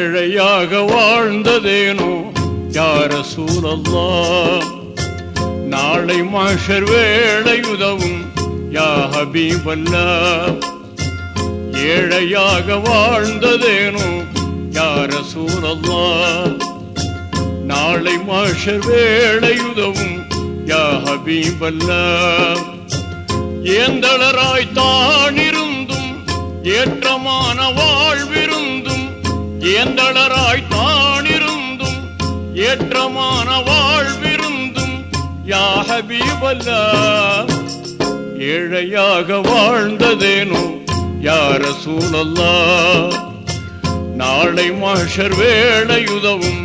ஏழையாக வாழ்ந்ததேனோ? யார சூழல்லா நாளை மாஷர் வேளை உதவும் யா ஹபீபல்லா. ஏழையாக வாழ்ந்ததேனோ? யார சூழல்லா நாளை மாஷர் வேளை உதவும் யா ஹபீபல்லா. ஏந்தளராய் தானிருந்தும் ஏற்றமான வாழ்விருந்தும் ஏந்தளராய் தானிருந்தும் ஏற்றமான வாழ்விருந்தும் யா ஏழையாக வாழ்ந்ததேனோ யார சூழல்லா? நாளை மாஷர் வேளை உதவும்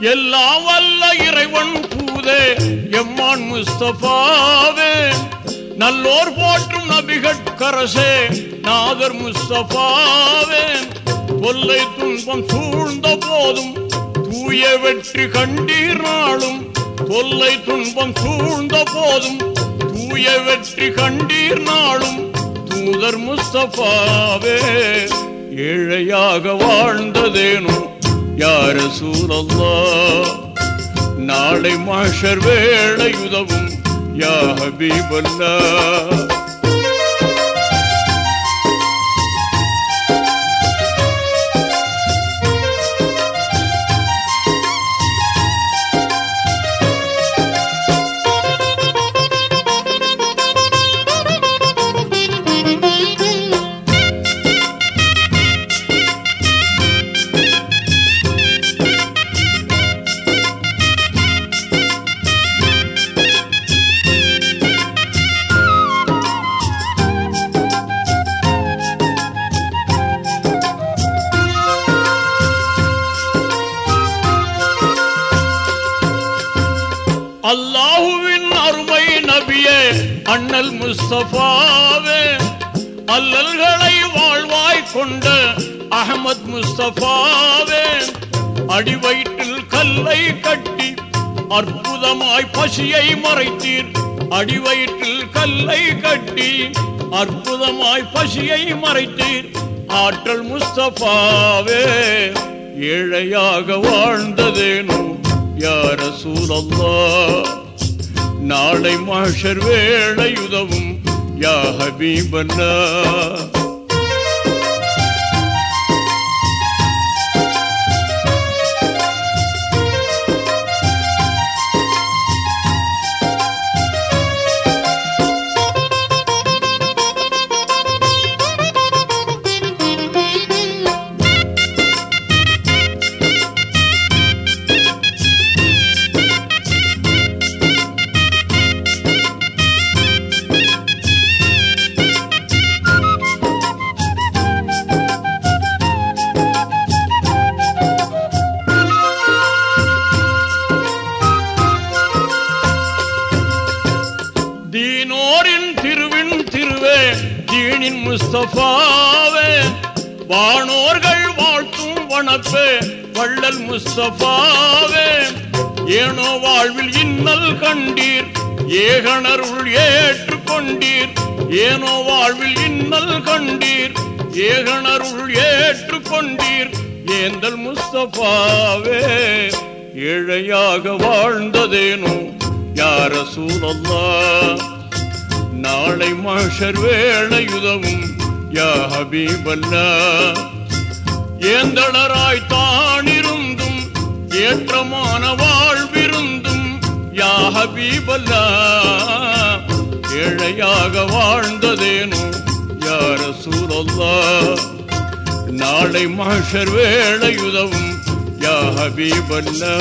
எல்லாம் வல்ல இறைவன் பூதே எம்மான் முஸ்தபாவே. நல்லோர் போற்றும் நபிகட்கரசே நாதர் முஸ்தபாவே. கொல்லை துன்பம் சூழ்ந்த போதும் தூய வெற்றி கண்டீர் நாளும் தொல்லை துன்பம் சூழ்ந்த போதும் தூய வெற்றி கண்டீர் நாளும் தூதர் முஸ்தபாவே. ஏழையாக வாழ்ந்ததேனும் யார சூழல்லா நாளை மாஷர் வேளை உதவும் யா ஹபீபல்லா அல்லாஹுவின் அருமை நபியே அண்ணல் முஸ்தபாவே. அல்லல்களை வாழ்வாய் கொண்ட அகமது முஸ்தபாவே. அடிவயிற்றில் கல்லை கட்டி அற்புதமாய் பசியை மறைத்தீர். அடிவயிற்றில் கல்லை கட்டி அற்புதமாய் பசியை மறைத்தீர். ஆற்றல் முஸ்தபாவே ஏழையாக வாழ்ந்ததேனும் யார சூழல்லா நாளை மாஷர் வேளை உதவும் யா ஹபீபல்லா முஸ்தபாவே வானோர்கள் வாழ்த்தும் வனப்பே வள்ளல் முஸ்தபாவே. ஏனோ வாழ்வில் இன்னல் கண்டீர் ஏகனருள் ஏற்றுக்கொண்டீர் ஏனோ வாழ்வில் இன்னல் கண்டீர் ஏகனருள் ஏற்றுக்கொண்டீர் ஏந்தல் முஸ்தபாவே ஏழையாக வாழ்ந்ததேனோ யார சூழல்லா நாளை மாஷர் வேளை உதவும் யா ஹபீபல்லா. ஏந்தளராய் தானிருந்தும் ஏற்றமான வாழ்விருந்தும் யா ஹபீபல்லா. ஏழையாக வாழ்ந்ததேனோ யார சூழல்லா நாளை மாஷர் வேளை உதவும் யா ஹபீபல்லா.